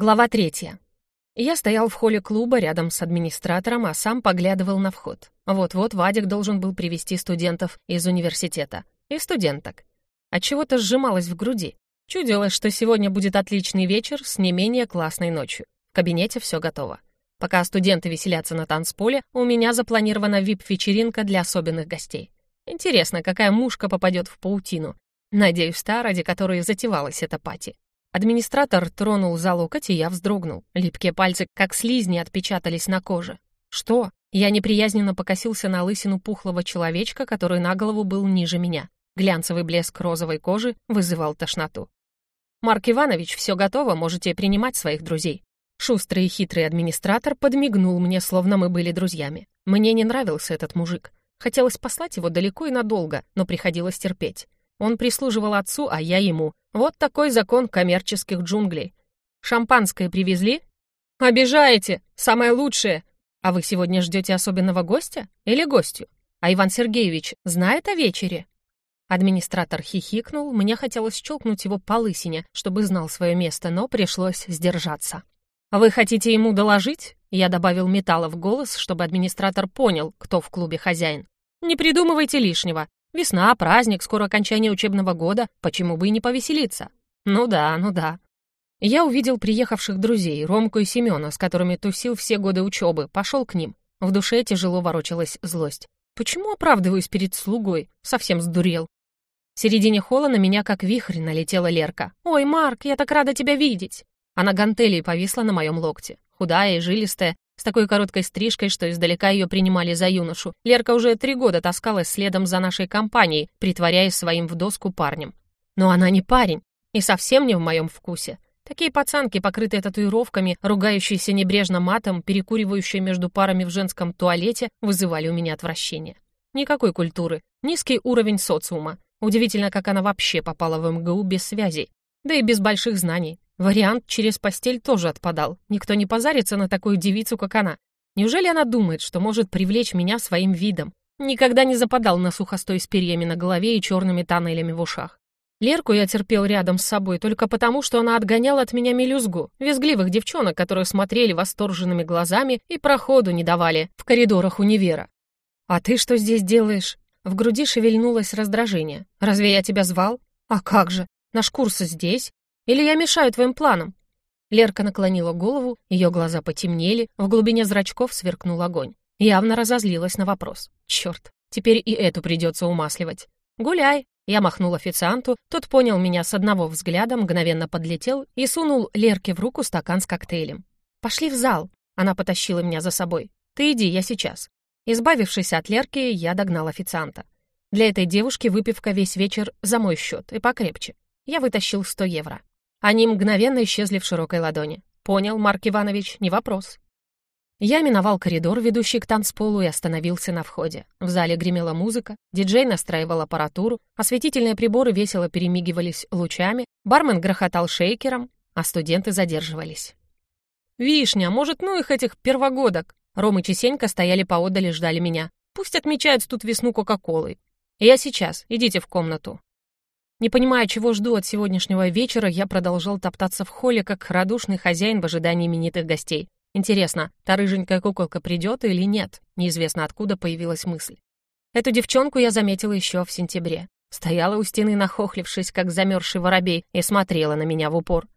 Глава третья. Я стоял в холле клуба рядом с администратором, а сам поглядывал на вход. Вот-вот Вадик должен был привести студентов из университета. И студенток. Отчего-то сжималось в груди. Чудилось, что сегодня будет отличный вечер с не менее классной ночью. В кабинете все готово. Пока студенты веселятся на танцполе, у меня запланирована вип-вечеринка для особенных гостей. Интересно, какая мушка попадет в паутину. Надеюсь, та, ради которой затевалась эта пати. Администратор тронул за локоть, и я вздрогнул. Липкие пальцы, как слизни, отпечатались на коже. «Что?» Я неприязненно покосился на лысину пухлого человечка, который на голову был ниже меня. Глянцевый блеск розовой кожи вызывал тошноту. «Марк Иванович, все готово, можете принимать своих друзей». Шустрый и хитрый администратор подмигнул мне, словно мы были друзьями. Мне не нравился этот мужик. Хотелось послать его далеко и надолго, но приходилось терпеть. Он прислуживал отцу, а я ему. Вот такой закон коммерческих джунглей. Шампанское привезли? Обижаете! Самое лучшее! А вы сегодня ждете особенного гостя? Или гостю? А Иван Сергеевич знает о вечере? Администратор хихикнул, мне хотелось щелкнуть его по лысине, чтобы знал свое место, но пришлось сдержаться. «Вы хотите ему доложить?» Я добавил металла в голос, чтобы администратор понял, кто в клубе хозяин. «Не придумывайте лишнего. Весна, праздник, скоро окончание учебного года, почему бы и не повеселиться? Ну да, ну да. Я увидел приехавших друзей, Ромку и Семена, с которыми тусил все годы учебы, пошел к ним. В душе тяжело ворочалась злость. Почему оправдываюсь перед слугой? Совсем сдурел. В середине холла на меня как вихрь налетела Лерка. «Ой, Марк, я так рада тебя видеть!» Она гантелей повисла на моем локте. Худая и жилистая, с такой короткой стрижкой, что издалека ее принимали за юношу. Лерка уже три года таскалась следом за нашей компанией, притворяясь своим в доску парнем. Но она не парень, и совсем не в моем вкусе. Такие пацанки, покрытые татуировками, ругающиеся небрежно матом, перекуривающие между парами в женском туалете, вызывали у меня отвращение. Никакой культуры, низкий уровень социума. Удивительно, как она вообще попала в МГУ без связей. Да и без больших знаний. Вариант через постель тоже отпадал. Никто не позарится на такую девицу, как она. Неужели она думает, что может привлечь меня своим видом? Никогда не западал на сухостой с перьями на голове и черными тоннелями в ушах. Лерку я терпел рядом с собой только потому, что она отгоняла от меня мелюзгу, визгливых девчонок, которые смотрели восторженными глазами и проходу не давали в коридорах универа. «А ты что здесь делаешь?» В груди шевельнулось раздражение. «Разве я тебя звал? А как же? Наш курс здесь, или я мешаю твоим планам?» Лерка наклонила голову, ее глаза потемнели, в глубине зрачков сверкнул огонь. Явно разозлилась на вопрос. «Черт, теперь и эту придется умасливать. Гуляй!» Я махнул официанту, тот понял меня с одного взгляда, мгновенно подлетел и сунул Лерке в руку стакан с коктейлем. «Пошли в зал!» Она потащила меня за собой. «Ты иди, я сейчас». Избавившись от Лерки, я догнал официанта. Для этой девушки выпивка весь вечер за мой счет и покрепче. Я вытащил 100 евро. Они мгновенно исчезли в широкой ладони. «Понял, Марк Иванович, не вопрос». Я миновал коридор, ведущий к танцполу, и остановился на входе. В зале гремела музыка, диджей настраивал аппаратуру, осветительные приборы весело перемигивались лучами, бармен грохотал шейкером, а студенты задерживались. «Вишня, может, ну их этих первогодок?» Ром и Чесенька стояли поодаль и ждали меня. «Пусть отмечают тут весну Кока-Колой. Я сейчас, идите в комнату». Не понимая, чего жду от сегодняшнего вечера, я продолжал топтаться в холле, как радушный хозяин в ожидании именитых гостей. Интересно, та рыженькая куколка придет или нет? Неизвестно, откуда появилась мысль. Эту девчонку я заметила еще в сентябре. Стояла у стены, нахохлившись, как замерзший воробей, и смотрела на меня в упор.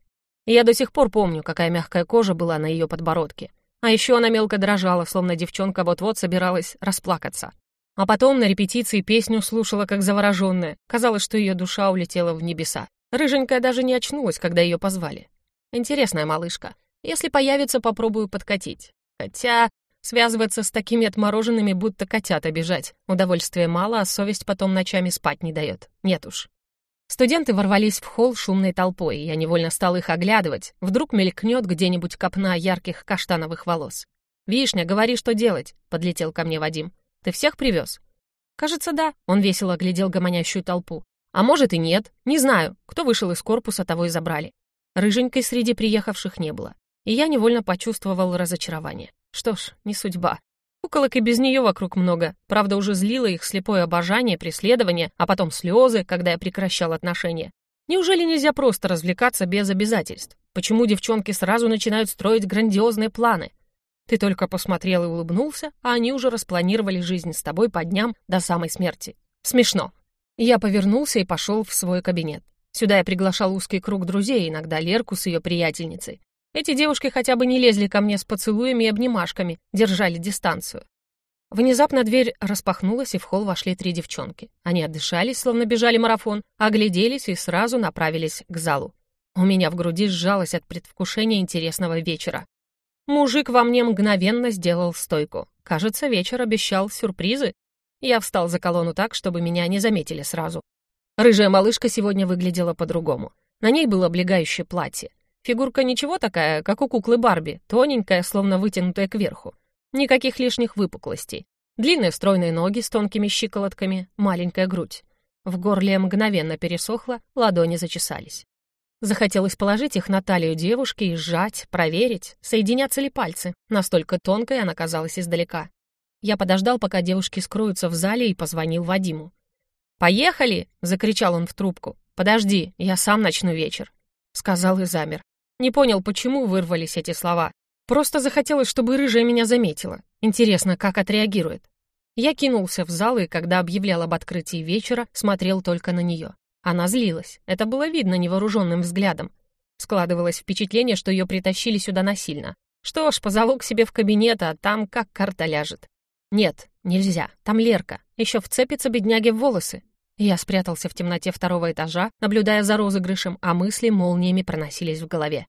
Я до сих пор помню, какая мягкая кожа была на ее подбородке. А еще она мелко дрожала, словно девчонка вот-вот собиралась расплакаться. А потом на репетиции песню слушала как завороженная. Казалось, что ее душа улетела в небеса. Рыженькая даже не очнулась, когда ее позвали. Интересная малышка. Если появится, попробую подкатить. Хотя связываться с такими отмороженными, будто котят обижать. Удовольствия мало, а совесть потом ночами спать не дает. Нет уж. Студенты ворвались в холл шумной толпой, я невольно стал их оглядывать. Вдруг мелькнет где-нибудь копна ярких каштановых волос. «Вишня, говори, что делать», — подлетел ко мне Вадим. Ты всех привез?» «Кажется, да», — он весело оглядел гомонящую толпу. «А может и нет. Не знаю. Кто вышел из корпуса, того и забрали». Рыженькой среди приехавших не было. И я невольно почувствовал разочарование. Что ж, не судьба. Куколок и без нее вокруг много. Правда, уже злило их слепое обожание, преследование, а потом слезы, когда я прекращал отношения. Неужели нельзя просто развлекаться без обязательств? Почему девчонки сразу начинают строить грандиозные планы? Ты только посмотрел и улыбнулся, а они уже распланировали жизнь с тобой по дням до самой смерти. Смешно. Я повернулся и пошел в свой кабинет. Сюда я приглашал узкий круг друзей, иногда Лерку с ее приятельницей. Эти девушки хотя бы не лезли ко мне с поцелуями и обнимашками, держали дистанцию. Внезапно дверь распахнулась, и в холл вошли три девчонки. Они отдышались, словно бежали марафон, огляделись и сразу направились к залу. У меня в груди сжалось от предвкушения интересного вечера. Мужик во мне мгновенно сделал стойку. Кажется, вечер обещал сюрпризы. Я встал за колонну так, чтобы меня не заметили сразу. Рыжая малышка сегодня выглядела по-другому. На ней было облегающее платье. Фигурка ничего такая, как у куклы Барби, тоненькая, словно вытянутая кверху. Никаких лишних выпуклостей. Длинные стройные ноги с тонкими щиколотками, маленькая грудь. В горле мгновенно пересохло, ладони зачесались. Захотелось положить их на талию девушки и сжать, проверить, соединятся ли пальцы. Настолько тонкой она казалась издалека. Я подождал, пока девушки скроются в зале, и позвонил Вадиму. «Поехали!» — закричал он в трубку. «Подожди, я сам начну вечер», — сказал и замер. Не понял, почему вырвались эти слова. Просто захотелось, чтобы рыжая меня заметила. Интересно, как отреагирует. Я кинулся в зал и, когда объявлял об открытии вечера, смотрел только на нее. Она злилась. Это было видно невооруженным взглядом. Складывалось впечатление, что ее притащили сюда насильно. Что ж, позову себе в кабинет, а там как карта ляжет. Нет, нельзя. Там Лерка. Еще вцепится бедняге в волосы. Я спрятался в темноте второго этажа, наблюдая за розыгрышем, а мысли молниями проносились в голове.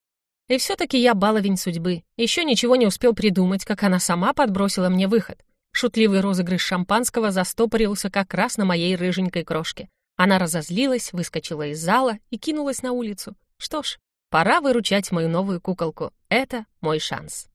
И все-таки я баловень судьбы. Еще ничего не успел придумать, как она сама подбросила мне выход. Шутливый розыгрыш шампанского застопорился как раз на моей рыженькой крошке. Она разозлилась, выскочила из зала и кинулась на улицу. Что ж, пора выручать мою новую куколку. Это мой шанс.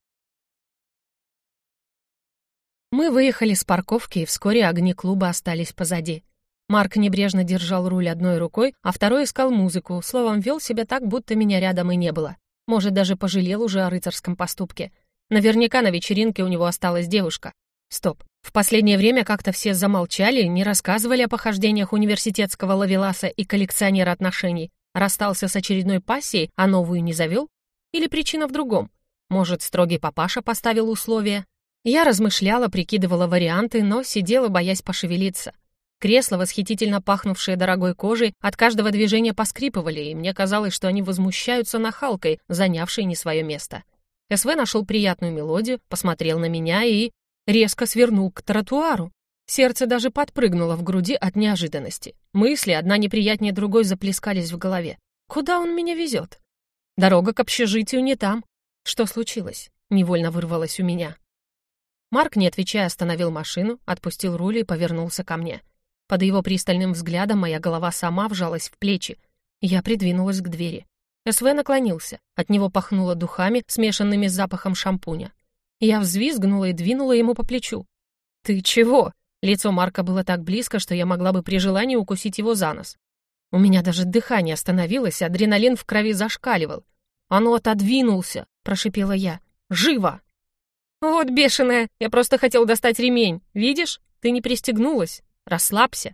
Мы выехали с парковки, и вскоре огни клуба остались позади. Марк небрежно держал руль одной рукой, а второй искал музыку, словом, вел себя так, будто меня рядом и не было. Может, даже пожалел уже о рыцарском поступке. Наверняка на вечеринке у него осталась девушка. Стоп. В последнее время как-то все замолчали, не рассказывали о похождениях университетского лавеласа и коллекционера отношений. Расстался с очередной пассией, а новую не завел? Или причина в другом? Может, строгий папаша поставил условия? Я размышляла, прикидывала варианты, но сидела, боясь пошевелиться. Кресла, восхитительно пахнувшие дорогой кожей, от каждого движения поскрипывали, и мне казалось, что они возмущаются нахалкой, занявшей не свое место. СВ нашел приятную мелодию, посмотрел на меня и... резко свернул к тротуару. Сердце даже подпрыгнуло в груди от неожиданности. Мысли, одна неприятнее другой, заплескались в голове. Куда он меня везет? Дорога к общежитию не там. Что случилось? Невольно вырвалось у меня. Марк, не отвечая, остановил машину, отпустил руль и повернулся ко мне. Под его пристальным взглядом моя голова сама вжалась в плечи. Я придвинулась к двери. СВ наклонился. От него пахнуло духами, смешанными с запахом шампуня. Я взвизгнула и двинула ему по плечу. «Ты чего?» Лицо Марка было так близко, что я могла бы при желании укусить его за нос. У меня даже дыхание остановилось, адреналин в крови зашкаливал. «Оно отодвинулся!» — прошипела я. «Живо!» «Вот бешеная! Я просто хотел достать ремень. Видишь? Ты не пристегнулась!» Расслабься».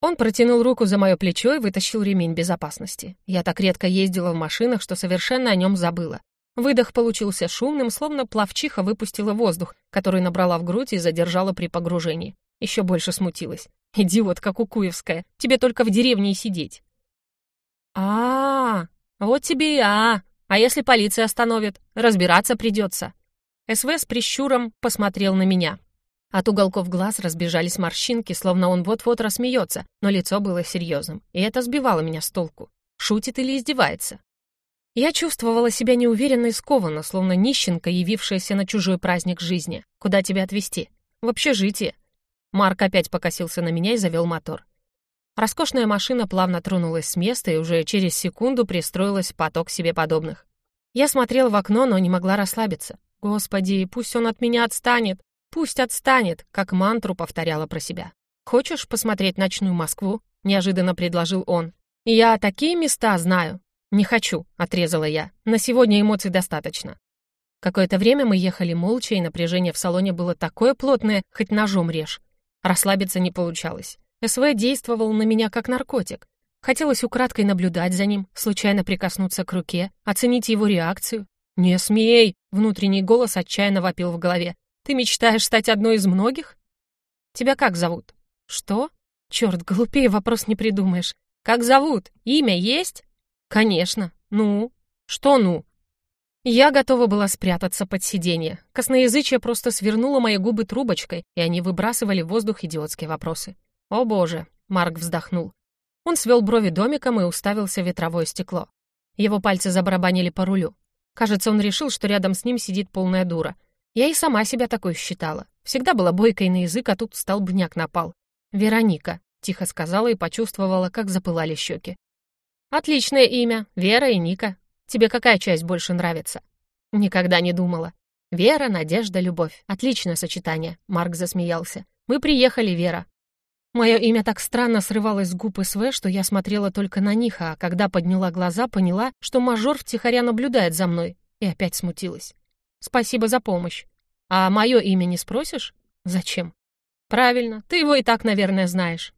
Он протянул руку за мое плечо и вытащил ремень безопасности. Я так редко ездила в машинах, что совершенно о нем забыла. Выдох получился шумным, словно плавчиха выпустила воздух, который набрала в грудь и задержала при погружении. Еще больше смутилась. «Идиотка кукуевская, тебе только в деревне и сидеть». а, -а, -а вот тебе и а, -а А если полиция остановит? Разбираться придется». СВ с прищуром посмотрел на меня. От уголков глаз разбежались морщинки, словно он вот-вот рассмеется, но лицо было серьезным, и это сбивало меня с толку. Шутит или издевается? Я чувствовала себя неуверенно и скованно, словно нищенка, явившаяся на чужой праздник жизни. Куда тебя отвезти? В общежитие. Марк опять покосился на меня и завел мотор. Роскошная машина плавно тронулась с места и уже через секунду пристроилась в поток себе подобных. Я смотрела в окно, но не могла расслабиться. Господи, пусть он от меня отстанет. «Пусть отстанет», как мантру повторяла про себя. «Хочешь посмотреть ночную Москву?» — неожиданно предложил он. «Я такие места знаю». «Не хочу», — отрезала я. «На сегодня эмоций достаточно». Какое-то время мы ехали молча, и напряжение в салоне было такое плотное, хоть ножом режь. Расслабиться не получалось. СВ действовал на меня как наркотик. Хотелось украдкой наблюдать за ним, случайно прикоснуться к руке, оценить его реакцию. «Не смей!» — внутренний голос отчаянно вопил в голове. «Ты мечтаешь стать одной из многих?» «Тебя как зовут?» «Что?» «Черт, глупее вопрос не придумаешь. Как зовут? Имя есть?» «Конечно. Ну?» «Что ну?» Я готова была спрятаться под сиденье. Косноязычие просто свернуло мои губы трубочкой, и они выбрасывали в воздух идиотские вопросы. «О боже!» — Марк вздохнул. Он свел брови домиком и уставился в ветровое стекло. Его пальцы забарабанили по рулю. Кажется, он решил, что рядом с ним сидит полная дура. Я и сама себя такой считала. Всегда была бойкой на язык, а тут столбняк напал. «Вероника», — тихо сказала и почувствовала, как запылали щеки. «Отличное имя. Вера и Ника. Тебе какая часть больше нравится?» Никогда не думала. «Вера, надежда, любовь. Отличное сочетание», — Марк засмеялся. «Мы приехали, Вера. Мое имя так странно срывалось с губ СВ, что я смотрела только на них, а когда подняла глаза, поняла, что мажор втихаря наблюдает за мной, и опять смутилась. «Спасибо за помощь. А мое имя не спросишь? Зачем?» «Правильно, ты его и так, наверное, знаешь».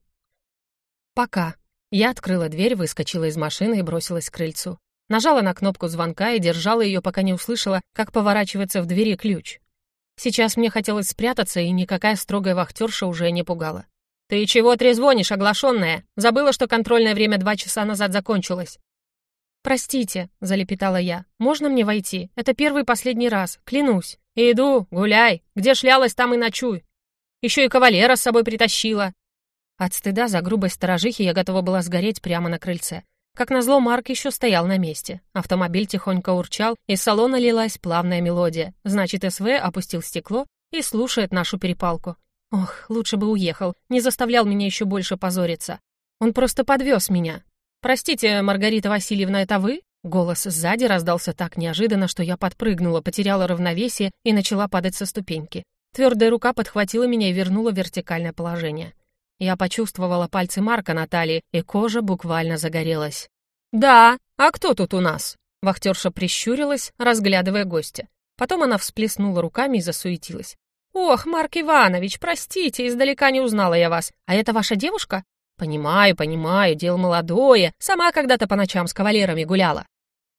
«Пока». Я открыла дверь, выскочила из машины и бросилась к крыльцу. Нажала на кнопку звонка и держала ее, пока не услышала, как поворачивается в двери ключ. Сейчас мне хотелось спрятаться, и никакая строгая вахтерша уже не пугала. «Ты чего трезвонишь, оглашенная? Забыла, что контрольное время два часа назад закончилось». «Простите», — залепетала я, — «можно мне войти? Это первый и последний раз, клянусь». «Иду, гуляй. Где шлялась, там и ночуй. Еще и кавалера с собой притащила». От стыда за грубость сторожихи я готова была сгореть прямо на крыльце. Как назло, Марк еще стоял на месте. Автомобиль тихонько урчал, из салона лилась плавная мелодия. Значит, СВ опустил стекло и слушает нашу перепалку. Ох, лучше бы уехал, не заставлял меня еще больше позориться. Он просто подвез меня. «Простите, Маргарита Васильевна, это вы?» Голос сзади раздался так неожиданно, что я подпрыгнула, потеряла равновесие и начала падать со ступеньки. Твердая рука подхватила меня и вернула в вертикальное положение. Я почувствовала пальцы Марка на талии, и кожа буквально загорелась. «Да, а кто тут у нас?» Вахтерша прищурилась, разглядывая гостя. Потом она всплеснула руками и засуетилась. «Ох, Марк Иванович, простите, издалека не узнала я вас. А это ваша девушка?» «Понимаю, понимаю, дело молодое. Сама когда-то по ночам с кавалерами гуляла».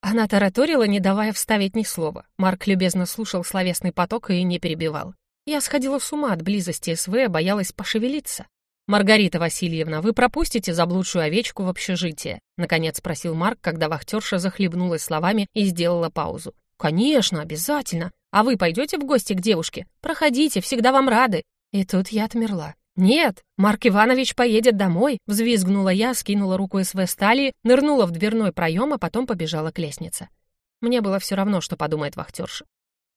Она тараторила, не давая вставить ни слова. Марк любезно слушал словесный поток и не перебивал. Я сходила с ума от близости СВ, боялась пошевелиться. «Маргарита Васильевна, вы пропустите заблудшую овечку в общежитие?» Наконец спросил Марк, когда вахтерша захлебнулась словами и сделала паузу. «Конечно, обязательно. А вы пойдете в гости к девушке? Проходите, всегда вам рады». И тут я отмерла. «Нет, Марк Иванович поедет домой», — взвизгнула я, скинула руку СВ стали, нырнула в дверной проем, а потом побежала к лестнице. Мне было все равно, что подумает вахтерша.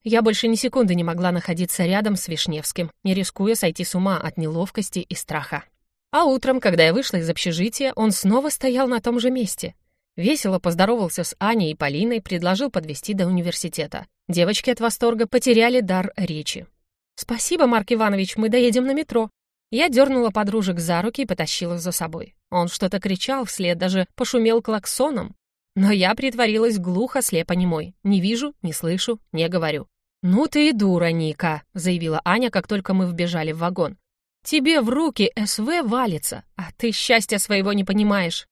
Я больше ни секунды не могла находиться рядом с Вишневским, не рискуя сойти с ума от неловкости и страха. А утром, когда я вышла из общежития, он снова стоял на том же месте. Весело поздоровался с Аней и Полиной, предложил подвести до университета. Девочки от восторга потеряли дар речи. «Спасибо, Марк Иванович, мы доедем на метро». Я дернула подружек за руки и потащила за собой. Он что-то кричал вслед, даже пошумел клаксоном. Но я притворилась глухо, слепо немой. Не вижу, не слышу, не говорю. «Ну ты и дура, Ника», — заявила Аня, как только мы вбежали в вагон. «Тебе в руки СВ валится, а ты счастья своего не понимаешь».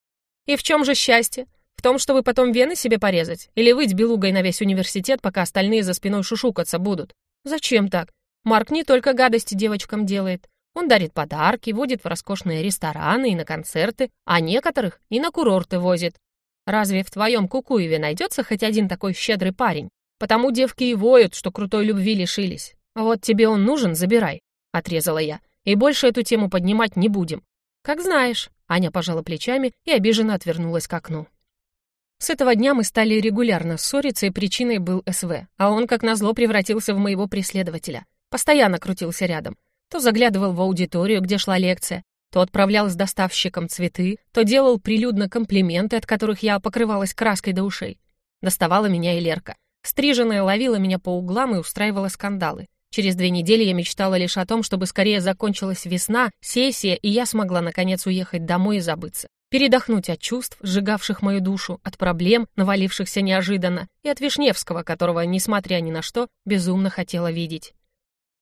«И в чем же счастье? В том, что вы потом вены себе порезать? Или выть белугой на весь университет, пока остальные за спиной шушукаться будут? Зачем так? Марк не только гадости девочкам делает. Он дарит подарки, водит в роскошные рестораны и на концерты, а некоторых и на курорты возит. Разве в твоем Кукуеве найдется хоть один такой щедрый парень? Потому девки и воют, что крутой любви лишились. Вот тебе он нужен, забирай, — отрезала я. И больше эту тему поднимать не будем. Как знаешь. Аня пожала плечами и обиженно отвернулась к окну. С этого дня мы стали регулярно ссориться, и причиной был СВ, а он, как назло, превратился в моего преследователя. Постоянно крутился рядом. То заглядывал в аудиторию, где шла лекция, то отправлял с доставщиком цветы, то делал прилюдно комплименты, от которых я покрывалась краской до ушей. Доставала меня и Лерка. Стриженная ловила меня по углам и устраивала скандалы. Через две недели я мечтала лишь о том, чтобы скорее закончилась весна, сессия, и я смогла наконец уехать домой и забыться передохнуть от чувств, сжигавших мою душу, от проблем, навалившихся неожиданно, и от Вишневского, которого, несмотря ни на что, безумно хотела видеть.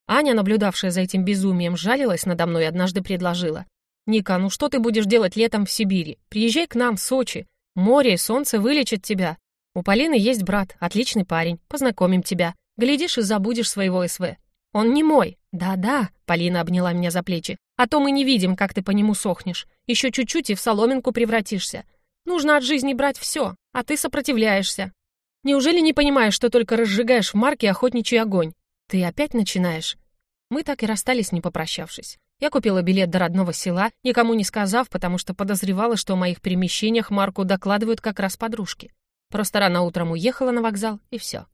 Аня, наблюдавшая за этим безумием, жалилась надо мной и однажды предложила. «Ника, ну что ты будешь делать летом в Сибири? Приезжай к нам в Сочи. Море и солнце вылечат тебя. У Полины есть брат, отличный парень, познакомим тебя. Глядишь и забудешь своего СВ. Он не мой. Да-да, Полина обняла меня за плечи. А то мы не видим, как ты по нему сохнешь. Еще чуть-чуть и в соломинку превратишься. Нужно от жизни брать все, а ты сопротивляешься. Неужели не понимаешь, что только разжигаешь в марке охотничий огонь? Ты опять начинаешь. Мы так и расстались, не попрощавшись. Я купила билет до родного села, никому не сказав, потому что подозревала, что о моих перемещениях Марку докладывают как раз подружки. Просто рано утром уехала на вокзал, и все.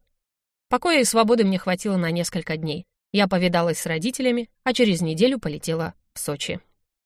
Покоя и свободы мне хватило на несколько дней. Я повидалась с родителями, а через неделю полетела в Сочи.